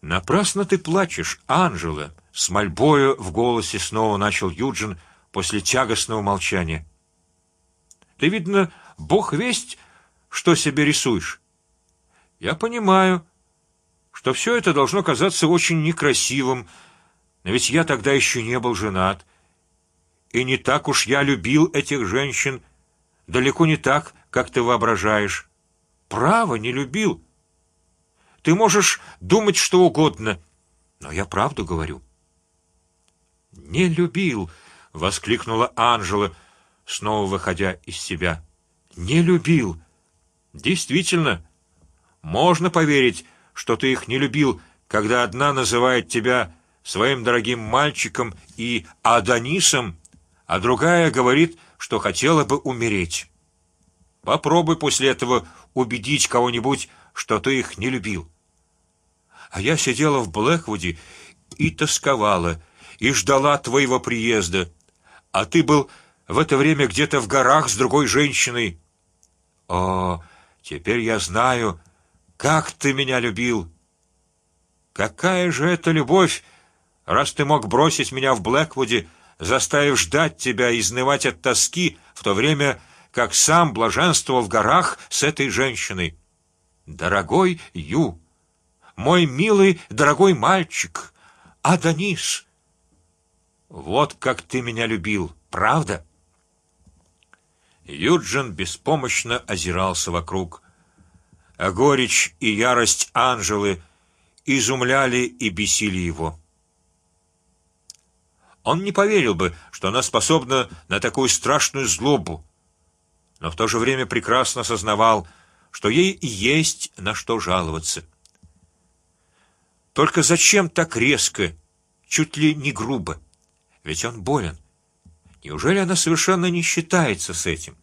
Напрасно ты плачешь, Анжела. С мольбою в голосе снова начал Юджин после тягостного молчания. Ты видно, Бог весть, что себе рисуешь. Я понимаю, что все это должно казаться очень некрасивым, но ведь я тогда еще не был женат, и не так уж я любил этих женщин, далеко не так, как ты воображаешь. Право не любил. Ты можешь думать что угодно, но я правду говорю. Не любил, воскликнула Анжела, снова выходя из себя. Не любил. Действительно, можно поверить, что ты их не любил, когда одна называет тебя своим дорогим мальчиком и Адонисом, а другая говорит, что хотела бы умереть. Попробуй после этого убедить кого-нибудь, что ты их не любил. А я сидела в Блэквуде и тосковала и ждала твоего приезда, а ты был в это время где-то в горах с другой женщиной. О, теперь я знаю, как ты меня любил. Какая же это любовь, раз ты мог бросить меня в Блэквуде, заставив ждать тебя и изнывать от тоски, в то время как сам блаженствовал в горах с этой женщиной. Дорогой Ю, мой милый, дорогой мальчик, Адонис. Вот как ты меня любил, правда? Юджин беспомощно озирался вокруг, а горечь и ярость Анжелы изумляли и бесили его. Он не поверил бы, что она способна на такую страшную злобу, но в то же время прекрасно сознавал, что ей есть на что жаловаться. Только зачем так резко, чуть ли не грубо? Ведь он болен. Неужели она совершенно не считается с этим?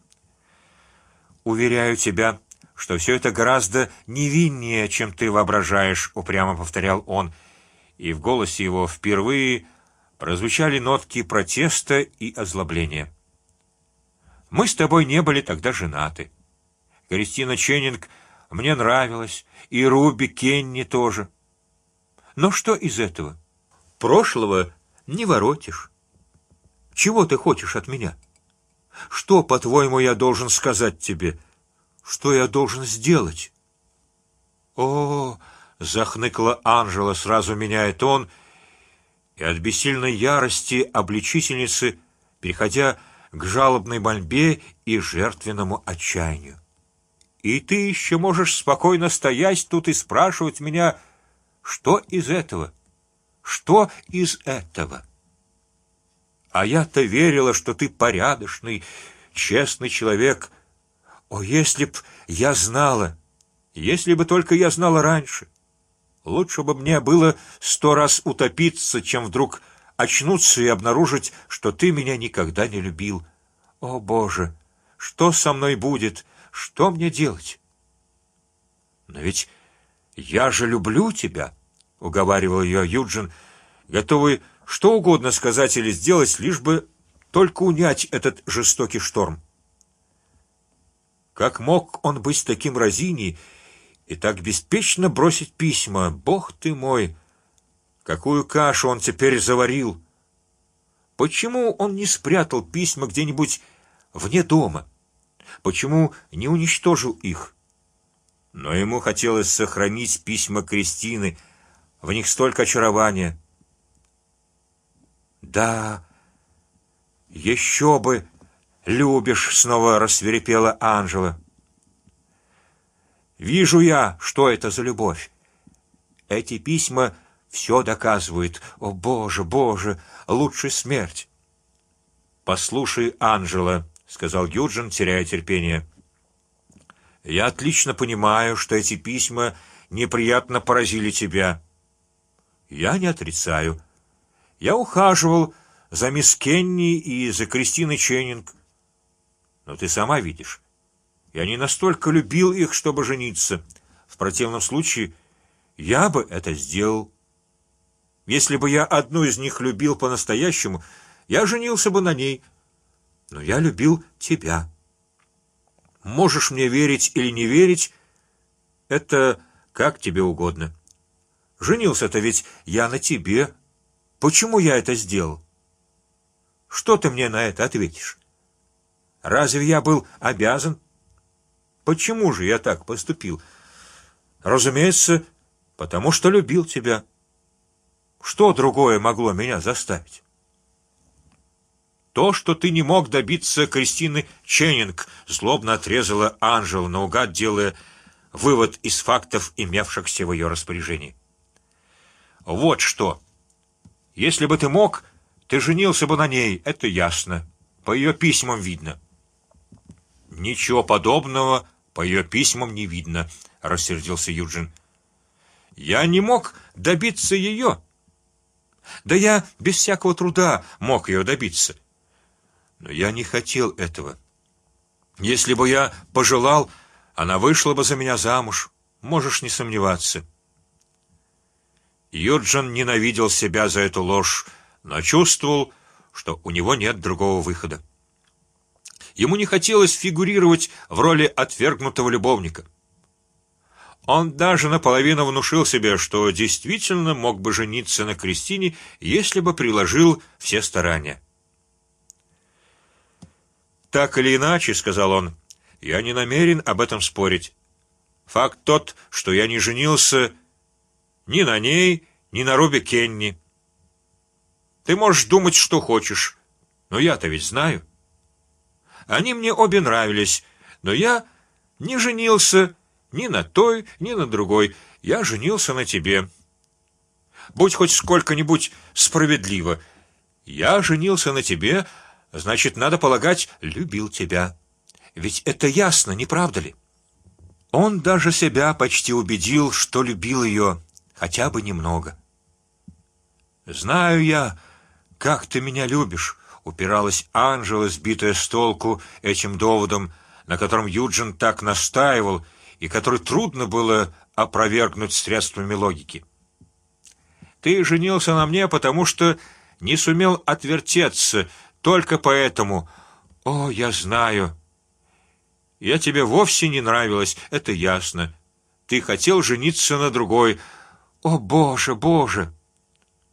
Уверяю тебя, что все это гораздо невиннее, чем ты воображаешь, упрямо повторял он, и в голосе его впервые прозвучали нотки протеста и озлобления. Мы с тобой не были тогда женаты. Кристина Ченнинг мне нравилась, и Руби Кенни тоже. Но что из этого? Прошлого не воротишь. Чего ты хочешь от меня? Что, по-твоему, я должен сказать тебе? Что я должен сделать? О, захныкла Анжела, сразу меняя тон, и от бессильной ярости обличительницы, переходя к жалобной мольбе и жертвенному отчаянию. И ты еще можешь спокойно стоять тут и спрашивать меня, что из этого, что из этого? А я-то верила, что ты порядочный, честный человек. О, если б я знала, если бы только я знала раньше, лучше бы мне было сто раз утопиться, чем вдруг очнуться и обнаружить, что ты меня никогда не любил. О Боже, что со мной будет? Что мне делать? Но ведь я же люблю тебя, уговаривал ее Юджин, готовый что угодно сказать или сделать, лишь бы только унять этот жестокий шторм. Как мог он быть таким разини и так беспечно бросить письма? Бог ты мой, какую кашу он теперь заварил! Почему он не спрятал письма где-нибудь вне дома? Почему не уничтожил их? Но ему хотелось сохранить письма Кристины, в них столько очарования. Да, еще бы любишь, снова рассверепела Анжела. Вижу я, что это за любовь. Эти письма все доказывают. О Боже, Боже, лучше смерть. Послушай, Анжела, сказал Юджин, теряя терпение. Я отлично понимаю, что эти письма неприятно поразили тебя. Я не отрицаю. Я ухаживал за мисс Кенни и за Кристиной Ченнинг, но ты сама видишь, я не настолько любил их, чтобы жениться. В противном случае я бы это сделал. Если бы я одну из них любил по-настоящему, я женился бы на ней. Но я любил тебя. Можешь мне верить или не верить, это как тебе угодно. Женился-то ведь я на тебе. Почему я это сделал? Что ты мне на это ответишь? Разве я был обязан? Почему же я так поступил? Разумеется, потому что любил тебя. Что другое могло меня заставить? То, что ты не мог добиться Кристины Ченнинг, злобно отрезала Анжела наугад, делая вывод из фактов, имевшихся в ее распоряжении. Вот что. Если бы ты мог, ты женился бы на ней, это ясно. По ее письмам видно. Ничего подобного по ее письмам не видно, рассердился Юджин. Я не мог добиться ее. Да я без всякого труда мог ее добиться. Но я не хотел этого. Если бы я пожелал, она вышла бы за меня замуж. Можешь не сомневаться. Юджин ненавидел себя за эту ложь, но чувствовал, что у него нет другого выхода. Ему не хотелось фигурировать в роли отвергнутого любовника. Он даже наполовину внушил себе, что действительно мог бы жениться на Кристине, если бы приложил все старания. Так или иначе, сказал он, я не намерен об этом спорить. Факт тот, что я не женился ни на ней, ни на Руби Кенни. Ты можешь думать, что хочешь, но я-то ведь знаю. Они мне обе нравились, но я не женился ни на той, ни на другой. Я женился на тебе. Будь хоть сколько-нибудь справедливо. Я женился на тебе, значит, надо полагать, любил тебя. Ведь это ясно, не правда ли? Он даже себя почти убедил, что любил ее, хотя бы немного. Знаю я, как ты меня любишь упиралась Анжела, сбитая с толку этим доводом, на котором Юджин так настаивал и который трудно было опровергнуть средствами логики. Ты женился на мне, потому что не сумел отвертеться, только поэтому. О, я знаю. Я тебе вовсе не нравилась, это ясно. Ты хотел жениться на другой. О, Боже, Боже!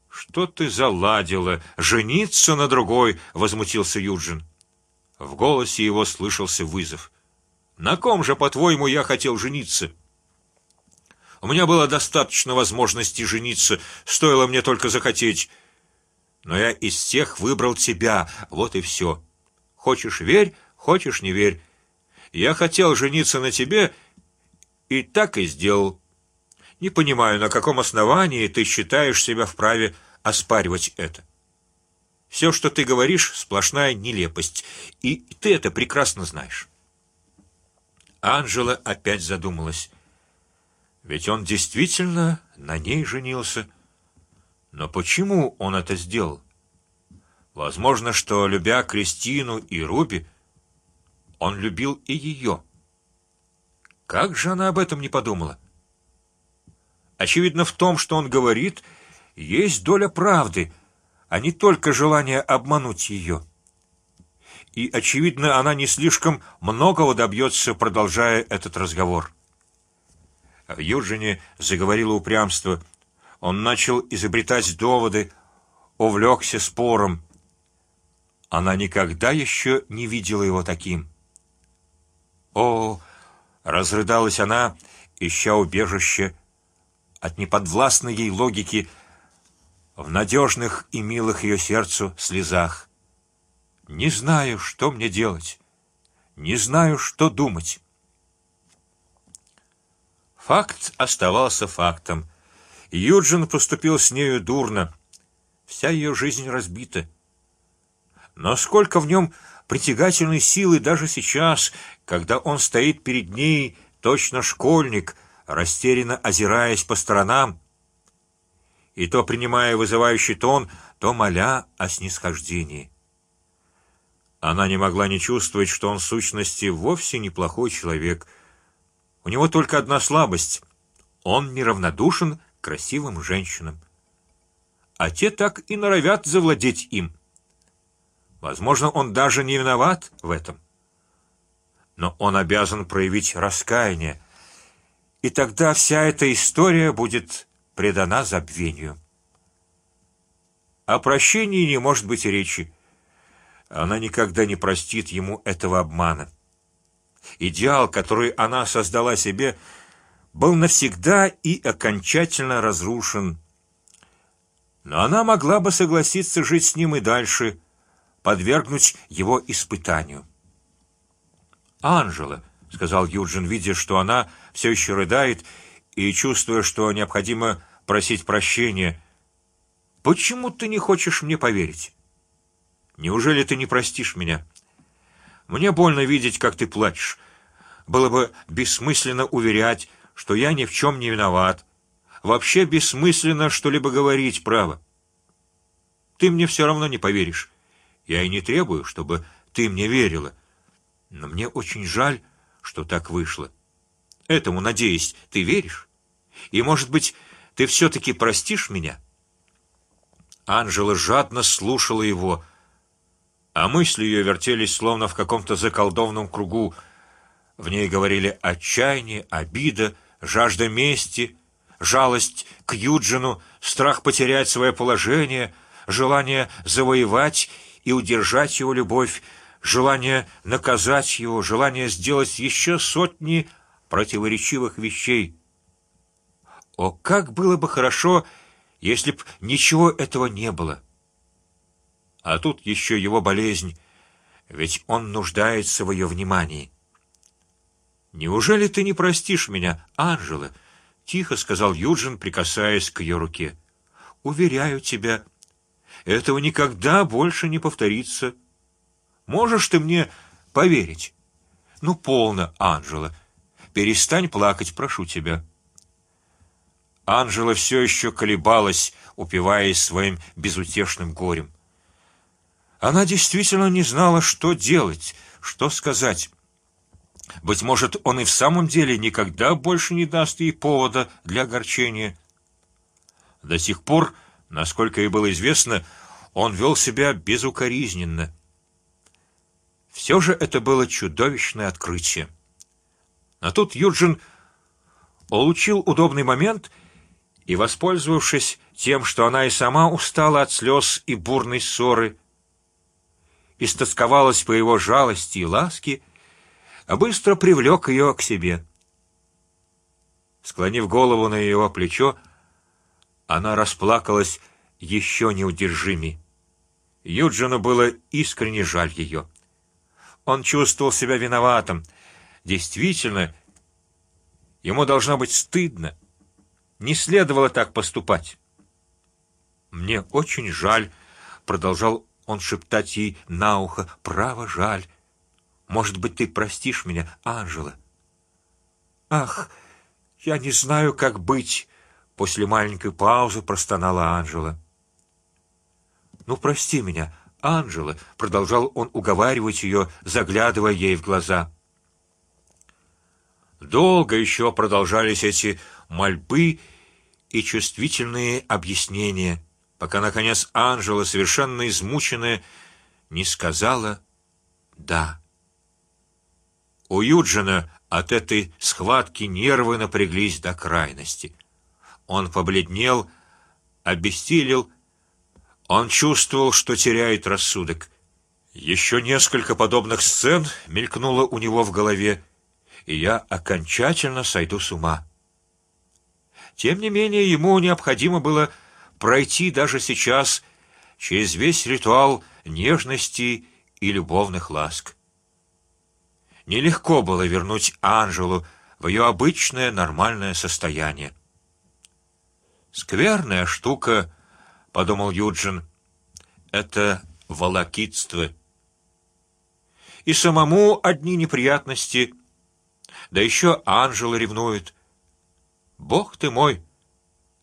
Что ты заладила? Жениться на другой? возмутился Юджин. В голосе его слышался вызов. На ком же, по-твоему, я хотел жениться? У меня было достаточно возможностей жениться, стоило мне только захотеть. Но я из всех выбрал тебя, вот и все. Хочешь верь, хочешь не верь. Я хотел жениться на тебе, и так и сделал. Не понимаю, на каком основании ты считаешь себя вправе оспаривать это. Все, что ты говоришь, сплошная нелепость, и ты это прекрасно знаешь. Анжела опять задумалась. Ведь он действительно на ней женился. Но почему он это сделал? Возможно, что любя Кристину и Руби, он любил и ее. Как же она об этом не подумала? Очевидно в том, что он говорит, есть доля правды, а не только желание обмануть ее. И очевидно, она не слишком многого добьется, продолжая этот разговор. В Юджине заговорило упрямство. Он начал изобретать доводы, увлекся спором. Она никогда еще не видела его таким. О, разрыдалась она, ища убежище от неподвластной ей логики в надежных и милых ее сердцу слезах. Не знаю, что мне делать, не знаю, что думать. Факт оставался фактом. Юджин поступил с нею дурно, вся ее жизнь разбита. Но сколько в нем притягательной силы даже сейчас, когда он стоит перед ней, точно школьник, растерянно озираясь по сторонам, и то принимая вызывающий тон, то моля о снисхождении. Она не могла не чувствовать, что он в сущности вовсе неплохой человек. У него только одна слабость: он неравнодушен красивым женщинам, а те так и норовят завладеть им. Возможно, он даже не виноват в этом, но он обязан проявить раскаяние и тогда вся эта история будет предана забвению. О прощении не может быть речи. Она никогда не простит ему этого обмана. Идеал, который она создала себе, был навсегда и окончательно разрушен. Но она могла бы согласиться жить с ним и дальше, подвергнуть его испытанию. Анжела, сказал Юджин, видя, что она все еще рыдает и чувствуя, что необходимо просить прощения. Почему ты не хочешь мне поверить? Неужели ты не простишь меня? Мне больно видеть, как ты плачешь. Было бы бессмысленно уверять, что я ни в чем не виноват. Вообще бессмысленно что-либо говорить, право. Ты мне все равно не поверишь. Я и не требую, чтобы ты мне верила, но мне очень жаль, что так вышло. Этому, надеюсь, ты веришь, и, может быть, ты все-таки простишь меня. Анжела жадно слушала его, а мысли ее вертелись словно в каком-то заколдованном кругу. В ней говорили отчаяние, обида, жажда мести, жалость к Юджину, страх потерять свое положение, желание завоевать и удержать его любовь, желание наказать его, желание сделать еще сотни противоречивых вещей. О, как было бы хорошо, если б ничего этого не было. А тут еще его болезнь, ведь он нуждается в ее внимании. Неужели ты не простишь меня, Анжела? Тихо сказал Юджин, прикасаясь к ее руке. Уверяю тебя, этого никогда больше не повторится. Можешь ты мне поверить? Ну полно, Анжела, перестань плакать, прошу тебя. Анжела все еще колебалась, упиваясь своим безутешным горем. Она действительно не знала, что делать, что сказать. Быть может, он и в самом деле никогда больше не даст ей повода для огорчения. До сих пор, насколько ей было известно, он вел себя безукоризненно. Все же это было чудовищное открытие. А тут Юджин улучил удобный момент и, воспользовавшись тем, что она и сама устала от слез и бурной ссоры, истосковалась по его жалости и ласке, а быстро привлек ее к себе. Склонив голову на его плечо, она расплакалась еще неудержимей. Юджину было искренне жаль ее. Он чувствовал себя виноватым. Действительно, ему должно быть стыдно. Не следовало так поступать. Мне очень жаль, продолжал он шептать ей на ухо. Право жаль. Может быть, ты простишь меня, Анжела? Ах, я не знаю, как быть. После маленькой паузы простонала Анжела. Ну прости меня, Анжела, продолжал он уговаривать ее, заглядывая ей в глаза. Долго еще продолжались эти мольбы и чувствительные объяснения, пока наконец Анжела, совершенно измученная, не сказала да. У Юджина от этой схватки нервы напряглись до крайности. Он побледнел, обессилел он чувствовал, что теряет рассудок. Еще несколько подобных сцен мелькнуло у него в голове, и я окончательно сойду с ума. Тем не менее, ему необходимо было пройти даже сейчас через весь ритуал нежности и любовных ласк. Нелегко было вернуть Анжелу в ее обычное нормальное состояние. Скверная штука подумал Юджин. Это волокитство. И самому одни неприятности, да еще Анжела ревнует. Бог ты мой,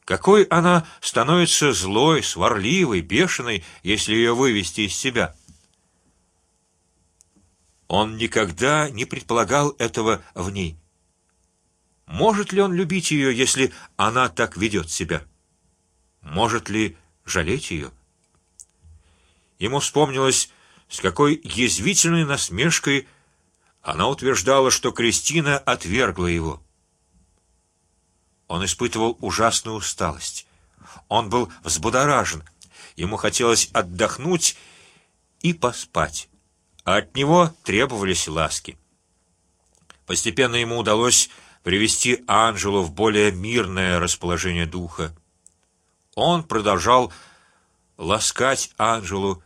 какой она становится злой, сварливой, бешеной, если ее вывести из себя. Он никогда не предполагал этого в ней. Может ли он любить ее, если она так ведет себя? Может ли жалеть ее. Ему вспомнилось, с какой язвительной насмешкой она утверждала, что Кристина отвергла его. Он испытывал ужасную усталость. Он был взбудоражен. Ему хотелось отдохнуть и поспать, а от него требовались ласки. Постепенно ему удалось привести Анжелу в более мирное расположение духа. Он продолжал ласкать Анжелу,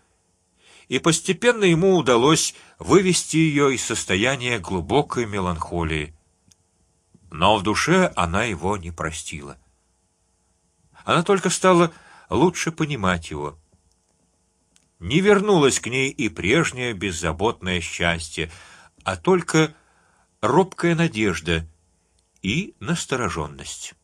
и постепенно ему удалось вывести ее из состояния глубокой меланхолии. Но в душе она его не простила. Она только стала лучше понимать его. Не вернулось к ней и прежнее беззаботное счастье, а только робкая надежда и настороженность.